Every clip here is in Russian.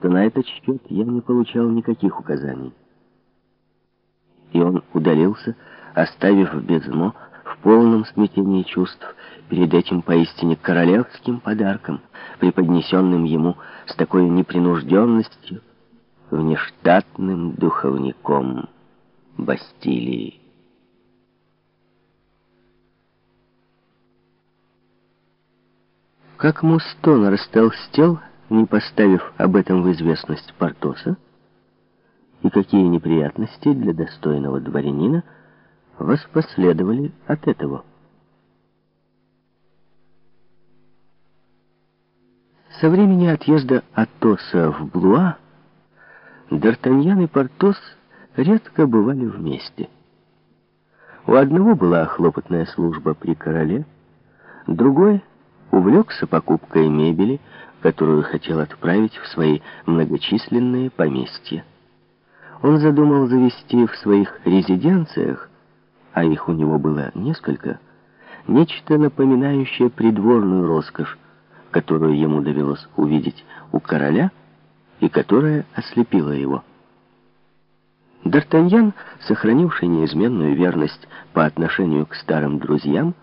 то на этот счет я не получал никаких указаний. И он удалился, оставив Безмо в полном смятении чувств перед этим поистине королевским подарком, преподнесенным ему с такой непринужденностью, внештатным духовником Бастилии. Как Мустон растолстел, не поставив об этом в известность Портоса, и какие неприятности для достойного дворянина воспоследовали от этого. Со времени отъезда Атоса в Блуа Д'Артаньян и Портос редко бывали вместе. У одного была хлопотная служба при короле, другой увлекся покупкой мебели, которую хотел отправить в свои многочисленные поместья. Он задумал завести в своих резиденциях, а их у него было несколько, нечто напоминающее придворную роскошь, которую ему довелось увидеть у короля и которая ослепила его. Д'Артаньян, сохранивший неизменную верность по отношению к старым друзьям,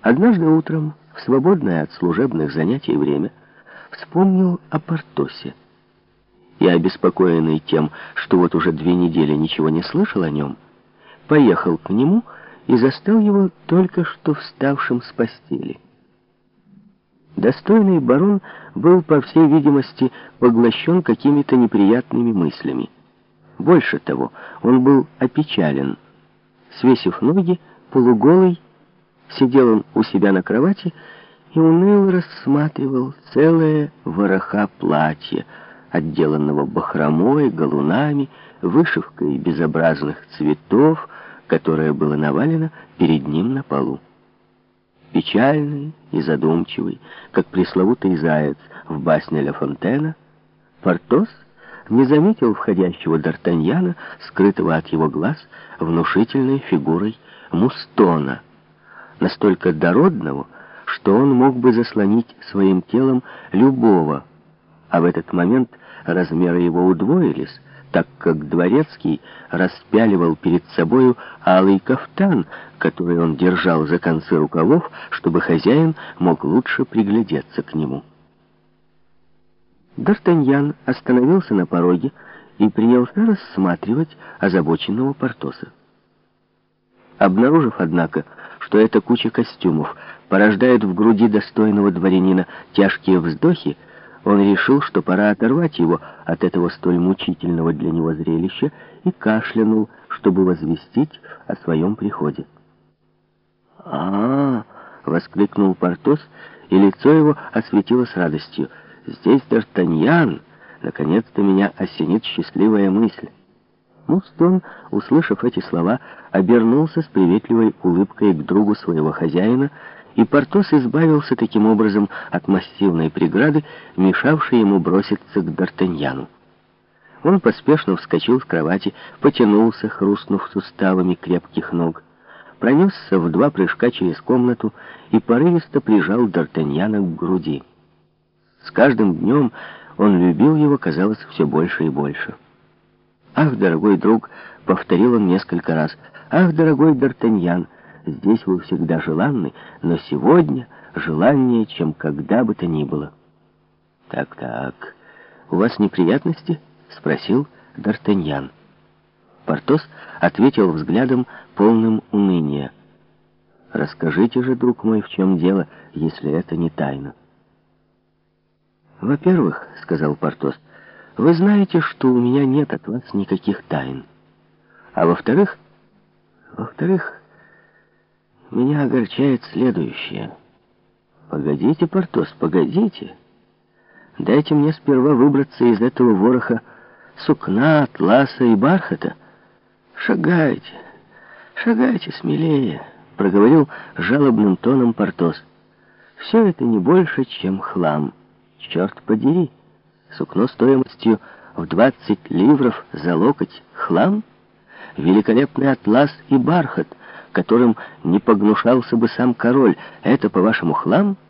однажды утром в свободное от служебных занятий время вспомнил о Портосе. И, обеспокоенный тем, что вот уже две недели ничего не слышал о нем, поехал к нему и застал его только что вставшим с постели. Достойный барон был, по всей видимости, поглощен какими-то неприятными мыслями. Больше того, он был опечален. Свесив ноги, полуголый, Сидел он у себя на кровати и уныло рассматривал целое вороха платья, отделанного бахромой, галунами, вышивкой безобразных цветов, которое было навалено перед ним на полу. Печальный и задумчивый, как пресловутый заяц в басне Ля Фонтена, Портос не заметил входящего Д'Артаньяна, скрытого от его глаз внушительной фигурой Мустона — настолько дородного, что он мог бы заслонить своим телом любого, а в этот момент размеры его удвоились, так как Дворецкий распяливал перед собою алый кафтан, который он держал за концы рукавов, чтобы хозяин мог лучше приглядеться к нему. Д'Артаньян остановился на пороге и принялся рассматривать озабоченного Портоса. Обнаружив, однако, что эта куча костюмов порождает в груди достойного дворянина тяжкие вздохи, он решил, что пора оторвать его от этого столь мучительного для него зрелища и кашлянул, чтобы возвестить о своем приходе. а, -а, -а воскликнул Портос, и лицо его осветилось радостью. «Здесь Д'Артаньян! Наконец-то меня осенит счастливая мысль!» Мустон, услышав эти слова, обернулся с приветливой улыбкой к другу своего хозяина, и Портос избавился таким образом от массивной преграды, мешавшей ему броситься к Д'Артаньяну. Он поспешно вскочил с кровати, потянулся, хрустнув суставами крепких ног, пронесся в два прыжка через комнату и порывисто прижал Д'Артаньяна к груди. С каждым днем он любил его, казалось, все больше и больше. «Ах, дорогой друг!» — повторил он несколько раз. «Ах, дорогой Д'Артаньян! Здесь вы всегда желанны, но сегодня желаннее, чем когда бы то ни было». «Так-так, у вас неприятности?» — спросил Д'Артаньян. Портос ответил взглядом, полным уныния. «Расскажите же, друг мой, в чем дело, если это не тайна?» «Во-первых, — сказал Портос, — вы знаете, что у меня нет от вас никаких тайн. А во-вторых, во-вторых, меня огорчает следующее. Погодите, Портос, погодите. Дайте мне сперва выбраться из этого вороха сукна, атласа и бархата. Шагайте, шагайте смелее, проговорил жалобным тоном Портос. Все это не больше, чем хлам. Черт подери. Сукно стоимостью в 20 ливров за локоть, хлам, великолепный атлас и бархат, которым не погнушался бы сам король. Это, по-вашему, хлам —